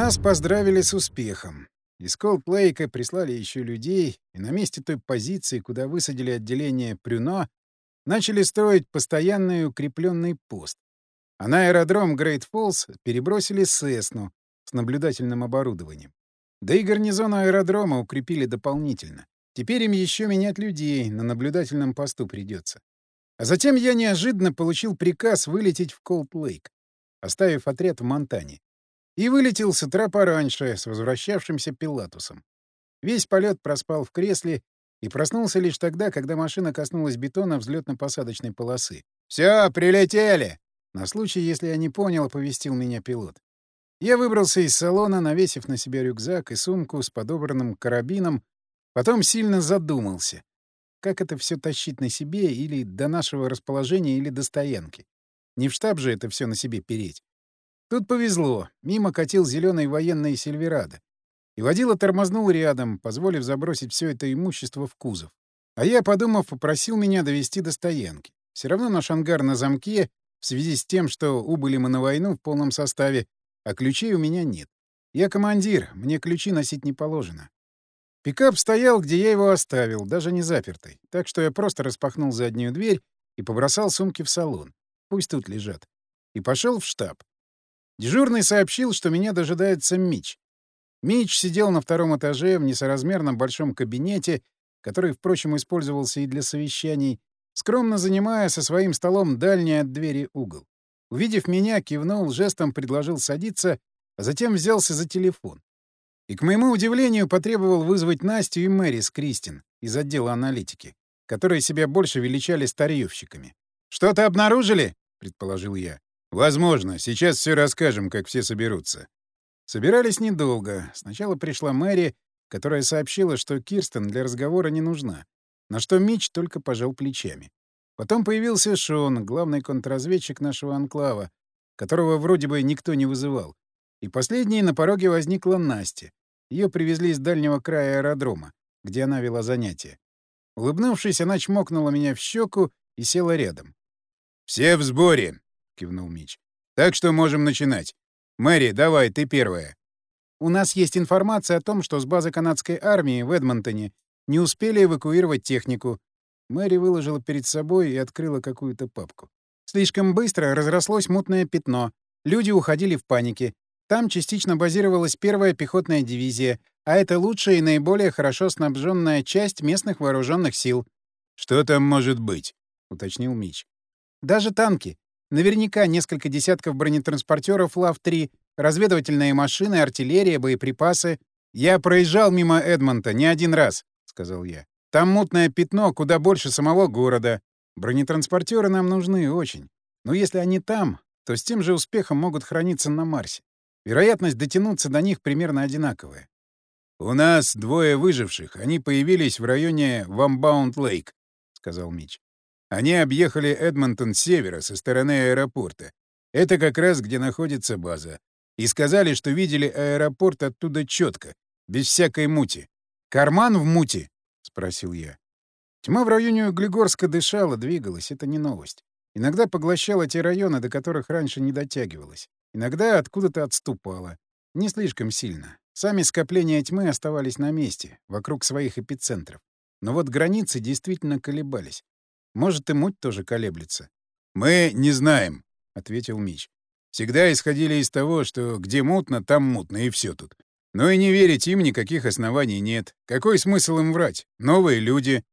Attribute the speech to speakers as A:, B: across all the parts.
A: Нас поздравили с успехом. Из Колд-Лейка прислали еще людей, и на месте той позиции, куда высадили отделение Прюно, начали строить постоянный укрепленный пост. А на аэродром Грейт Фоллс перебросили Сесну с наблюдательным оборудованием. Да и гарнизон аэродрома укрепили дополнительно. Теперь им еще менять людей на наблюдательном посту придется. А затем я неожиданно получил приказ вылететь в Колд-Лейк, оставив отряд в Монтане. И вылетел с утра пораньше, с возвращавшимся Пилатусом. Весь полет проспал в кресле и проснулся лишь тогда, когда машина коснулась бетона взлетно-посадочной полосы. «Все, прилетели!» На случай, если я не понял, оповестил меня пилот. Я выбрался из салона, навесив на себя рюкзак и сумку с подобранным карабином, потом сильно задумался. Как это все тащить на себе или до нашего расположения, или до стоянки? Не в штаб же это все на себе переть. Тут повезло. Мимо катил зеленый военный Сильверадо. И водила тормознул рядом, позволив забросить все это имущество в кузов. А я, подумав, попросил меня довести до стоянки. Все равно наш ангар на замке, в связи с тем, что убыли мы на войну в полном составе, а ключей у меня нет. Я командир, мне ключи носить не положено. Пикап стоял, где я его оставил, даже не запертый, так что я просто распахнул заднюю дверь и побросал сумки в салон. Пусть тут лежат. И пошел в штаб. Дежурный сообщил, что меня дожидается Мич. Мич сидел на втором этаже в несоразмерном большом кабинете, который, впрочем, использовался и для совещаний, скромно занимая со своим столом дальний от двери угол. Увидев меня, кивнул, жестом предложил садиться, а затем взялся за телефон. И, к моему удивлению, потребовал вызвать Настю и Мэри с Кристин из отдела аналитики, которые себя больше величали старьевщиками. «Что-то обнаружили?» — предположил я. «Возможно. Сейчас все расскажем, как все соберутся». Собирались недолго. Сначала пришла Мэри, которая сообщила, что Кирстен для разговора не нужна. На что Мич только пожал плечами. Потом появился Шон, главный контрразведчик нашего анклава, которого вроде бы никто не вызывал. И последней на пороге возникла Настя. Ее привезли с дальнего края аэродрома, где она вела занятия. Улыбнувшись, она чмокнула меня в щеку и села рядом. «Все в сборе!» — кивнул Мич. «Так что можем начинать. Мэри, давай, ты первая». «У нас есть информация о том, что с базы канадской армии в Эдмонтоне не успели эвакуировать технику. Мэри выложила перед собой и открыла какую-то папку. Слишком быстро разрослось мутное пятно. Люди уходили в панике. Там частично базировалась первая пехотная дивизия, а это лучшая и наиболее хорошо снабженная часть местных вооруженных сил. «Что там может быть?» — уточнил Мич. «Даже танки. Наверняка несколько десятков бронетранспортеров ЛАВ-3, разведывательные машины, артиллерия, боеприпасы. Я проезжал мимо Эдмонта не один раз сказал я. «Там мутное пятно куда больше самого города. Бронетранспортеры нам нужны очень. Но если они там, то с тем же успехом могут храниться на Марсе. Вероятность дотянуться до них примерно одинаковая. «У нас двое выживших. Они появились в районе Вамбаунд-Лейк», — сказал Мич. «Они объехали Эдмонтон с севера, со стороны аэропорта. Это как раз где находится база. И сказали, что видели аэропорт оттуда четко, без всякой мути. «Карман в муте?» — спросил я. Тьма в районе Углегорска дышала, двигалась. Это не новость. Иногда поглощала те районы, до которых раньше не дотягивалась. Иногда откуда-то отступала. Не слишком сильно. Сами скопления тьмы оставались на месте, вокруг своих эпицентров. Но вот границы действительно колебались. Может, и муть тоже колеблется. «Мы не знаем», — ответил Мич. «Всегда исходили из того, что где мутно, там мутно, и все тут. Но и не верить им никаких оснований нет. Какой смысл им врать? Новые люди.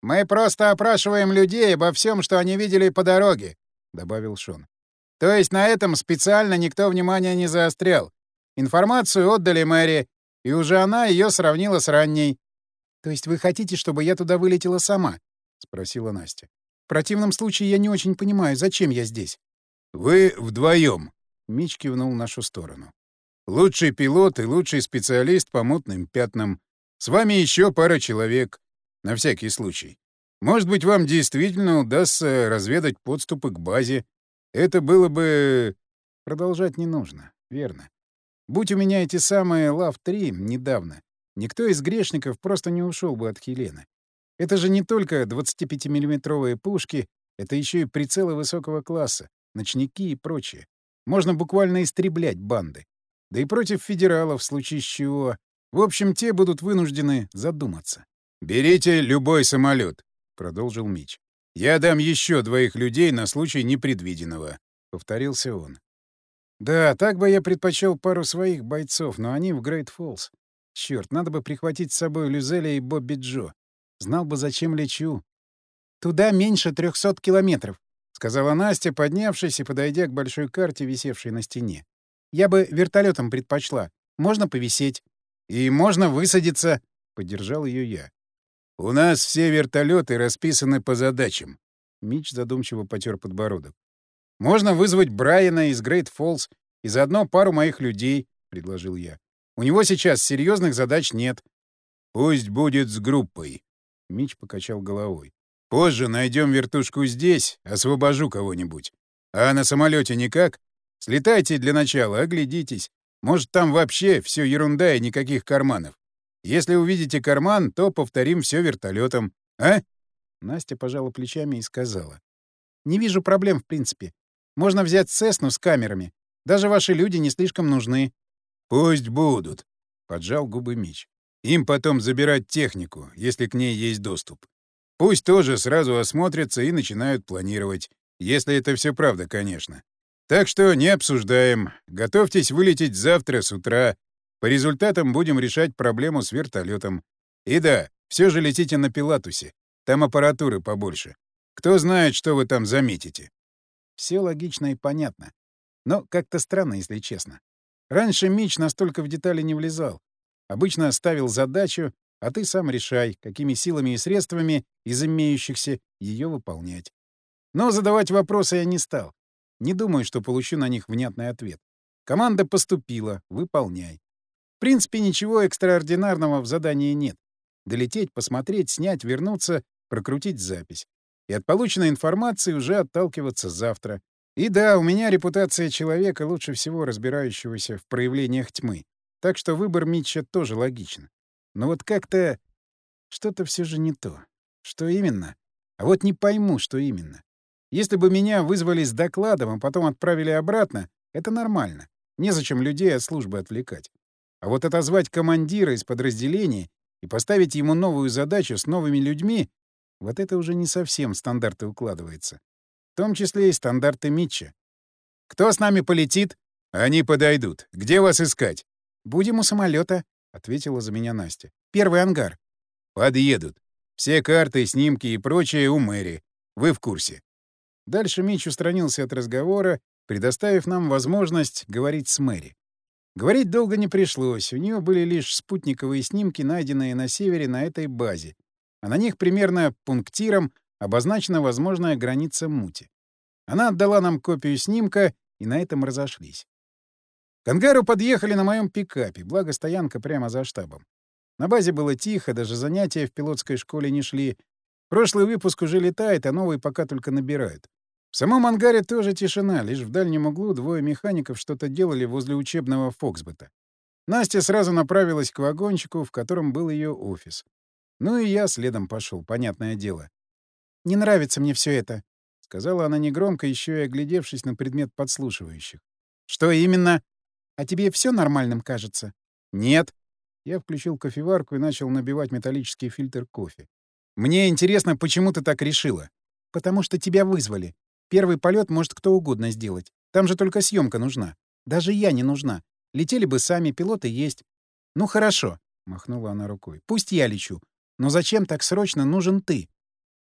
A: «Мы просто опрашиваем людей обо всем, что они видели по дороге», — добавил Шон. «То есть на этом специально никто внимания не заострял. Информацию отдали Мэри, и уже она ее сравнила с ранней». «То есть вы хотите, чтобы я туда вылетела сама?» — спросила Настя. «В противном случае я не очень понимаю, зачем я здесь?» «Вы вдвоем», — Мич кивнул в нашу сторону. Лучший пилот и лучший специалист по мутным пятнам. С вами еще пара человек. На всякий случай. Может быть, вам действительно удастся разведать подступы к базе. Это было бы... Продолжать не нужно, верно. Будь у меня эти самые Лав-3 недавно, никто из грешников просто не ушел бы от Хелены. Это же не только 25-миллиметровые пушки, это еще и прицелы высокого класса, ночники и прочее. Можно буквально истреблять банды. Да и против федералов, в случае чего. В общем, те будут вынуждены задуматься. «Берите любой самолет, продолжил Мич. «Я дам еще двоих людей на случай непредвиденного», — повторился он. «Да, так бы я предпочел пару своих бойцов, но они в Грейт Фоллс. Черт, надо бы прихватить с собой Люзеля и Бобби Джо. Знал бы, зачем лечу». «Туда меньше трехсот километров», — сказала Настя, поднявшись и подойдя к большой карте, висевшей на стене. «Я бы вертолетом предпочла. Можно повисеть». «И можно высадиться», — поддержал ее я. «У нас все вертолеты расписаны по задачам». Мич задумчиво потер подбородок. «Можно вызвать Брайана из Грейт Фоллс и заодно пару моих людей», — предложил я. «У него сейчас серьезных задач нет». «Пусть будет с группой», — Мич покачал головой. «Позже найдем вертушку здесь, освобожу кого-нибудь. А на самолете никак? Слетайте для начала, оглядитесь. Может, там вообще все ерунда и никаких карманов. Если увидите карман, то повторим все вертолетом. А? Настя пожала плечами и сказала. «Не вижу проблем, в принципе. Можно взять Сесну с камерами. Даже ваши люди не слишком нужны». «Пусть будут», — поджал губы Мич. «Им потом забирать технику, если к ней есть доступ. Пусть тоже сразу осмотрятся и начинают планировать. Если это все правда, конечно. Так что не обсуждаем. Готовьтесь вылететь завтра с утра. По результатам будем решать проблему с вертолетом. И да, все же летите на Пилатусе. Там аппаратуры побольше. Кто знает, что вы там заметите. Все логично и понятно. Но как-то странно, если честно. Раньше Мич настолько в детали не влезал. Обычно ставил задачу, а ты сам решай, какими силами и средствами из имеющихся ее выполнять. Но задавать вопросы я не стал. Не думаю, что получу на них внятный ответ. Команда поступила, выполняй. В принципе, ничего экстраординарного в задании нет. Долететь, посмотреть, снять, вернуться, прокрутить запись. И от полученной информации уже отталкиваться завтра. И да, у меня репутация человека, лучше всего разбирающегося в проявлениях тьмы. Так что выбор Митча тоже логичен. Но вот как-то... Что-то все же не то. Что именно? А вот не пойму, что именно. Если бы меня вызвали с докладом, а потом отправили обратно, это нормально. Незачем людей от службы отвлекать. А вот отозвать командира из подразделения и поставить ему новую задачу с новыми людьми — вот это уже не совсем стандарты укладывается. В том числе и стандарты Митча. «Кто с нами полетит?» «Они подойдут. Где вас искать?» «Будем у самолета, ответила за меня Настя. «Первый ангар». «Подъедут. Все карты, снимки и прочее у Мэри. Вы в курсе». Дальше Мич устранился от разговора, предоставив нам возможность говорить с Мэри. Говорить долго не пришлось, у нее были лишь спутниковые снимки, найденные на севере на этой базе, а на них примерно пунктиром обозначена возможная граница мути. Она отдала нам копию снимка, и на этом разошлись. К ангару подъехали на моем пикапе, благо стоянка прямо за штабом. На базе было тихо, даже занятия в пилотской школе не шли. Прошлый выпуск уже летает, а новый пока только набирают. В самом ангаре тоже тишина, лишь в дальнем углу двое механиков что-то делали возле учебного Фоксбета. Настя сразу направилась к вагончику, в котором был ее офис. Ну и я следом пошел, понятное дело. «Не нравится мне все это», — сказала она негромко, еще и оглядевшись на предмет подслушивающих. «Что именно? А тебе все нормальным кажется?» «Нет». Я включил кофеварку и начал набивать металлический фильтр кофе. «Мне интересно, почему ты так решила?» «Потому что тебя вызвали. Первый полет может кто угодно сделать. Там же только съемка нужна. Даже я не нужна. Летели бы сами, пилоты есть. Ну хорошо, махнула она рукой. Пусть я лечу. Но зачем так срочно нужен ты?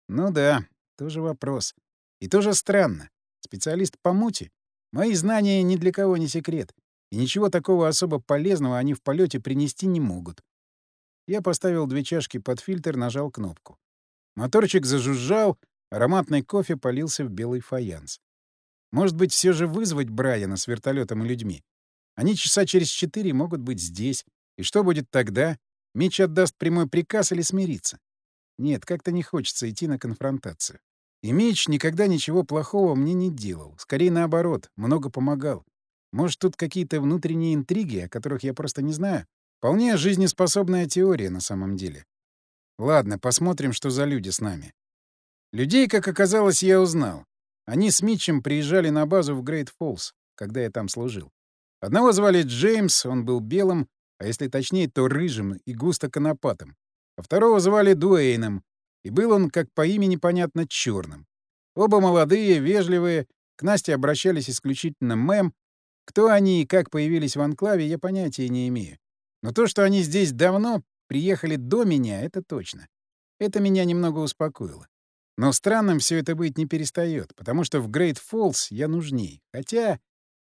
A: Ну да, тоже вопрос. И тоже странно. Специалист по мути? Мои знания ни для кого не секрет. И ничего такого особо полезного они в полете принести не могут. Я поставил две чашки под фильтр, нажал кнопку. Моторчик зажужжал, Ароматный кофе полился в белый фаянс. Может быть, все же вызвать Брайана с вертолетом и людьми? Они часа через четыре могут быть здесь. И что будет тогда? Мич отдаст прямой приказ или смирится? Нет, как-то не хочется идти на конфронтацию. И Мич никогда ничего плохого мне не делал. Скорее наоборот, много помогал. Может, тут какие-то внутренние интриги, о которых я просто не знаю? Вполне жизнеспособная теория на самом деле. Ладно, посмотрим, что за люди с нами. Людей, как оказалось, я узнал. Они с Митчем приезжали на базу в Грейт Фоллс, когда я там служил. Одного звали Джеймс, он был белым, а если точнее, то рыжим и густо конопатым. А второго звали Дуэйном, и был он, как по имени понятно, черным. Оба молодые, вежливые, к Насте обращались исключительно мэм. Кто они и как появились в анклаве, я понятия не имею. Но то, что они здесь давно, приехали до меня, это точно. Это меня немного успокоило. Но странным все это быть не перестает, потому что в Грейт Фоллс я нужней. Хотя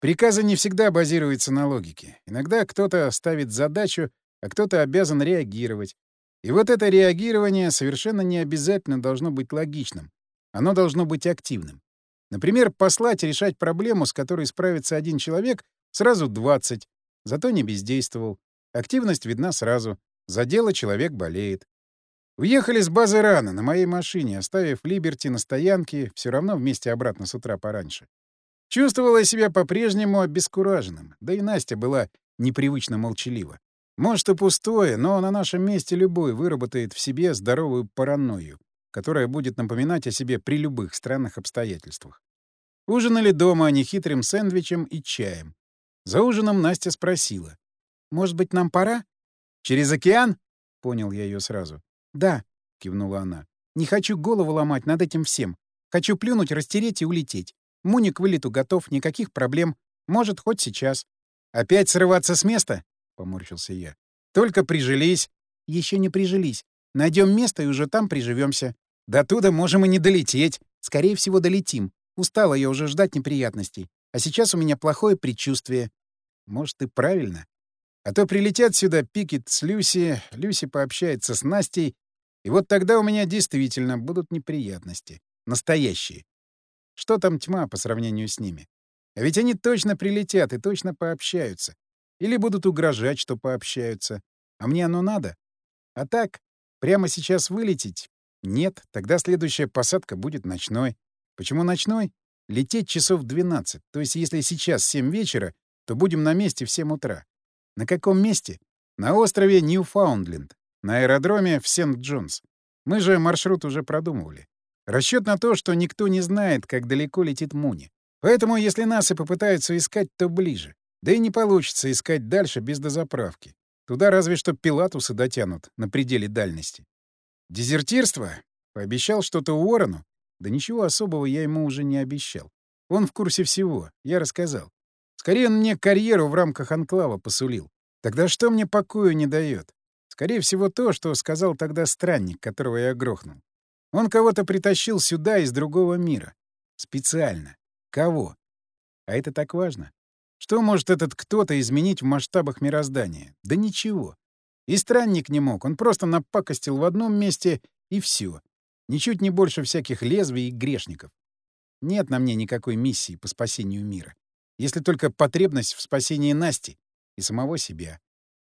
A: приказы не всегда базируются на логике. Иногда кто-то ставит задачу, а кто-то обязан реагировать. И вот это реагирование совершенно не обязательно должно быть логичным. Оно должно быть активным. Например, послать решать проблему, с которой справится один человек, сразу 20. Зато не бездействовал. Активность видна сразу. За дело человек болеет. Уехали с базы рано, на моей машине, оставив Либерти на стоянке, все равно вместе обратно с утра пораньше. Чувствовала себя по-прежнему обескураженным, да и Настя была непривычно молчалива. Может, и пустое, но на нашем месте любой выработает в себе здоровую паранойю, которая будет напоминать о себе при любых странных обстоятельствах. Ужинали дома нехитрым сэндвичем и чаем. За ужином Настя спросила. «Может быть, нам пора?» «Через океан?» — понял я ее сразу. «Да», — кивнула она. «Не хочу голову ломать над этим всем. Хочу плюнуть, растереть и улететь. Муник вылету готов, никаких проблем. Может, хоть сейчас». «Опять срываться с места?» — поморщился я. «Только прижились». Еще не прижились. Найдем место и уже там приживемся. До туда можем и не долететь. Скорее всего, долетим. Устала я уже ждать неприятностей. А сейчас у меня плохое предчувствие. Может, и правильно. А то прилетят сюда Пикет с Люси, Люси пообщается с Настей, и вот тогда у меня действительно будут неприятности. Настоящие. Что там тьма по сравнению с ними? А ведь они точно прилетят и точно пообщаются. Или будут угрожать, что пообщаются. А мне оно надо? А так, прямо сейчас вылететь? Нет, тогда следующая посадка будет ночной. Почему ночной? Лететь часов 12. То есть если сейчас 7 вечера, то будем на месте в 7 утра. На каком месте? На острове Ньюфаундленд. На аэродроме в Сент-Джонс. Мы же маршрут уже продумывали. Расчет на то, что никто не знает, как далеко летит Муни. Поэтому, если нас и попытаются искать, то ближе. Да и не получится искать дальше без дозаправки. Туда разве что пилатусы дотянут на пределе дальности. Дезертирство? Пообещал что-то Уоррену? Да ничего особого я ему уже не обещал. Он в курсе всего, я рассказал. Скорее, он мне карьеру в рамках анклава посулил. Тогда что мне покоя не дает? Скорее всего, то, что сказал тогда странник, которого я грохнул. Он кого-то притащил сюда из другого мира. Специально. Кого? А это так важно. Что может этот кто-то изменить в масштабах мироздания? Да ничего. И странник не мог, он просто напакостил в одном месте, и все. Ничуть не больше всяких лезвий и грешников. Нет на мне никакой миссии по спасению мира. Если только потребность в спасении Насти и самого себя.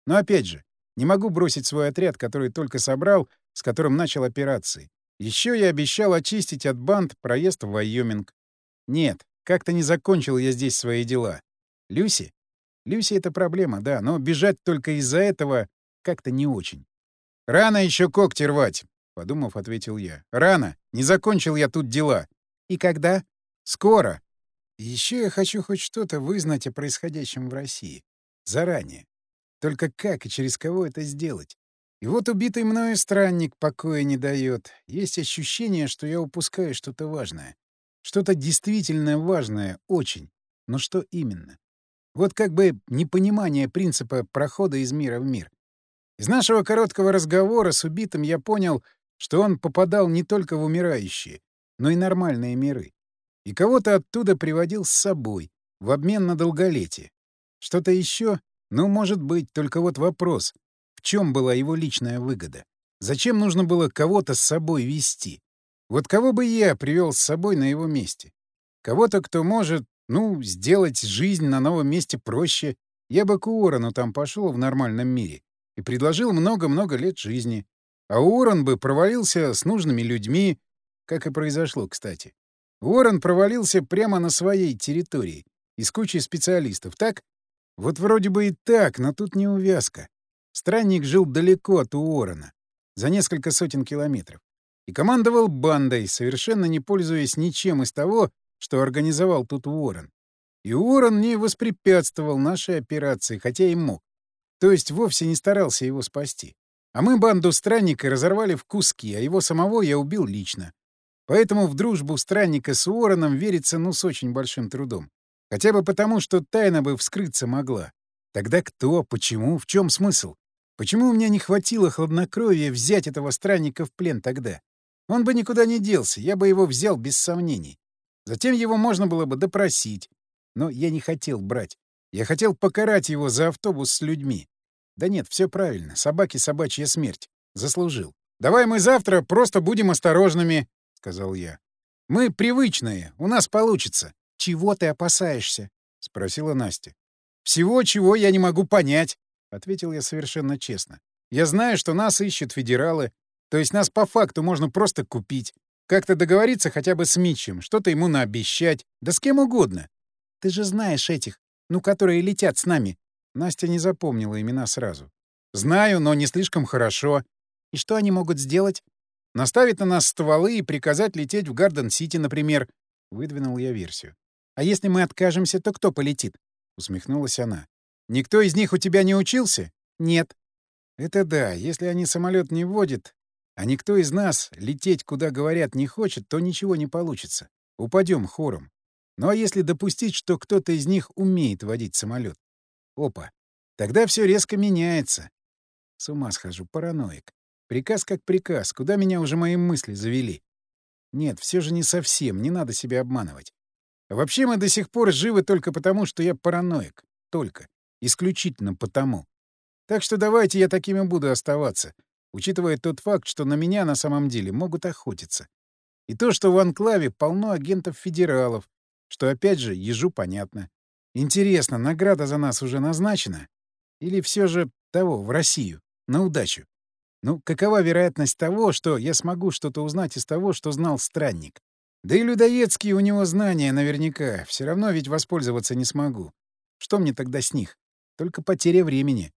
A: Но опять же, не могу бросить свой отряд, который только собрал, с которым начал операции. Еще я обещал очистить от банд проезд в Вайоминг. Нет, как-то не закончил я здесь свои дела. Люси? Люси — это проблема, да, но бежать только из-за этого как-то не очень. «Рано еще когти рвать», — подумав, ответил я. «Рано. Не закончил я тут дела». «И когда?» «Скоро». Еще я хочу хоть что-то вызнать о происходящем в России. Заранее. Только как и через кого это сделать? И вот убитый мною странник покоя не дает. Есть ощущение, что я упускаю что-то важное. Что-то действительно важное, очень. Но что именно? Вот как бы непонимание принципа прохода из мира в мир. Из нашего короткого разговора с убитым я понял, что он попадал не только в умирающие, но и нормальные миры. И кого-то оттуда приводил с собой, в обмен на долголетие. Что-то еще ну, может быть, только вот вопрос. В чем была его личная выгода? Зачем нужно было кого-то с собой вести? Вот кого бы я привел с собой на его месте? Кого-то, кто может, ну, сделать жизнь на новом месте проще. Я бы к Уоррену там пошел в нормальном мире и предложил много-много лет жизни. А Уоррен бы провалился с нужными людьми, как и произошло, кстати. Уоррен провалился прямо на своей территории и с кучей специалистов, так? Вот вроде бы и так, но тут не увязка. Странник жил далеко от Уоррена, за несколько сотен километров, и командовал бандой, совершенно не пользуясь ничем из того, что организовал тут Уоррен. И Уоррен не воспрепятствовал нашей операции, хотя и мог. То есть вовсе не старался его спасти. А мы банду странника разорвали в куски, а его самого я убил лично. Поэтому в дружбу странника с Уорреном верится ну с очень большим трудом. Хотя бы потому, что тайна бы вскрыться могла. Тогда кто, почему, в чем смысл? Почему у меня не хватило хладнокровия взять этого странника в плен тогда? Он бы никуда не делся, я бы его взял без сомнений. Затем его можно было бы допросить. Но я не хотел брать. Я хотел покарать его за автобус с людьми. Да нет, все правильно. Собаки собачья смерть. Заслужил. «Давай мы завтра просто будем осторожными», — сказал я. «Мы привычные, у нас получится». «Чего ты опасаешься?» — спросила Настя. «Всего, чего я не могу понять», — ответил я совершенно честно. «Я знаю, что нас ищут федералы, то есть нас по факту можно просто купить. Как-то договориться хотя бы с Митчем, что-то ему наобещать, да с кем угодно. Ты же знаешь этих, ну, которые летят с нами». Настя не запомнила имена сразу. «Знаю, но не слишком хорошо. И что они могут сделать? Наставить на нас стволы и приказать лететь в Гарден-Сити, например. Выдвинул я версию. А если мы откажемся, то кто полетит? Усмехнулась она. Никто из них у тебя не учился? Нет. Это да, если они самолет не вводят, а никто из нас лететь куда говорят не хочет, то ничего не получится. Упадем хором. Ну а если допустить, что кто-то из них умеет водить самолет? Опа. Тогда все резко меняется. С ума схожу, параноик. Приказ как приказ, куда меня уже мои мысли завели? Нет, все же не совсем, не надо себя обманывать. Вообще мы до сих пор живы только потому, что я параноик. Только. Исключительно потому. Так что давайте я такими буду оставаться, учитывая тот факт, что на меня на самом деле могут охотиться. И то, что в Анклаве полно агентов-федералов, что, опять же, ежу понятно. Интересно, награда за нас уже назначена? Или все же того, в Россию, на удачу? Ну, какова вероятность того, что я смогу что-то узнать из того, что знал странник? Да и людоедские у него знания наверняка. Все равно ведь воспользоваться не смогу. Что мне тогда с них? Только потеря времени.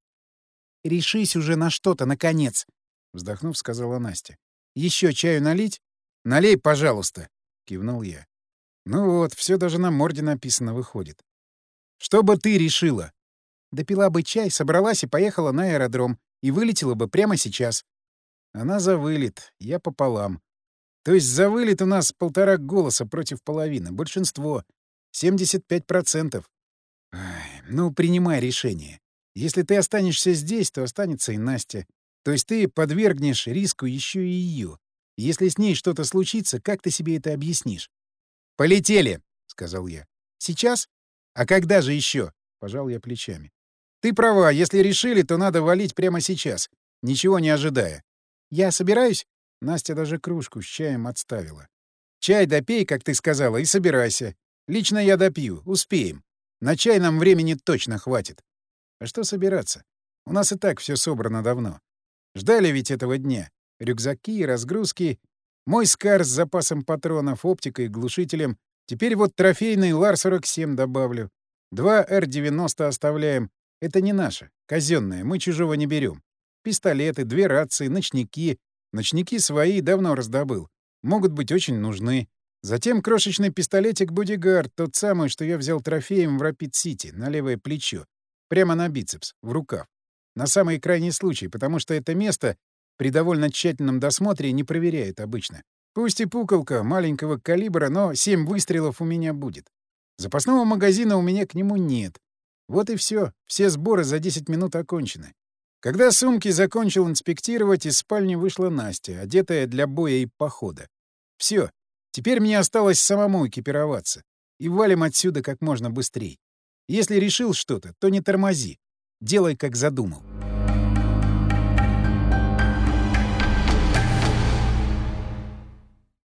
A: «Решись уже на что-то, наконец!» — вздохнув, сказала Настя. «Еще чаю налить?» «Налей, пожалуйста!» — кивнул я. «Ну вот, все даже на морде написано выходит. Что бы ты решила?» Допила бы чай, собралась и поехала на аэродром и вылетела бы прямо сейчас. Она завылет, я пополам. То есть завылет у нас полтора голоса против половины. Большинство. 75%. Ай, ну, принимай решение. Если ты останешься здесь, то останется и Настя. То есть ты подвергнешь риску еще и ее. Если с ней что-то случится, как ты себе это объяснишь? «Полетели!» — сказал я. «Сейчас? А когда же еще?» — пожал я плечами. Ты права, если решили, то надо валить прямо сейчас, ничего не ожидая. Я собираюсь? Настя даже кружку с чаем отставила. Чай допей, как ты сказала, и собирайся. Лично я допью, успеем. На чай нам времени точно хватит. А что собираться? У нас и так все собрано давно. Ждали ведь этого дня. Рюкзаки, разгрузки, мой скар с запасом патронов, оптикой, глушителем. Теперь вот трофейный Лар-47 добавлю. Два Р-90 оставляем. Это не наше, казенное, мы чужого не берем. Пистолеты, две рации, ночники. Ночники свои давно раздобыл. Могут быть очень нужны. Затем крошечный пистолетик «Бодигард», тот самый, что я взял трофеем в Рапид-Сити, на левое плечо. Прямо на бицепс, в рукав. На самый крайний случай, потому что это место при довольно тщательном досмотре не проверяют обычно. Пусть и пуколка маленького калибра, но семь выстрелов у меня будет. Запасного магазина у меня к нему нет. Вот и все. Все сборы за 10 минут окончены. Когда сумки закончил инспектировать, из спальни вышла Настя, одетая для боя и похода. Все. Теперь мне осталось самому экипироваться. И валим отсюда как можно быстрее. Если решил что-то, то не тормози. Делай, как задумал.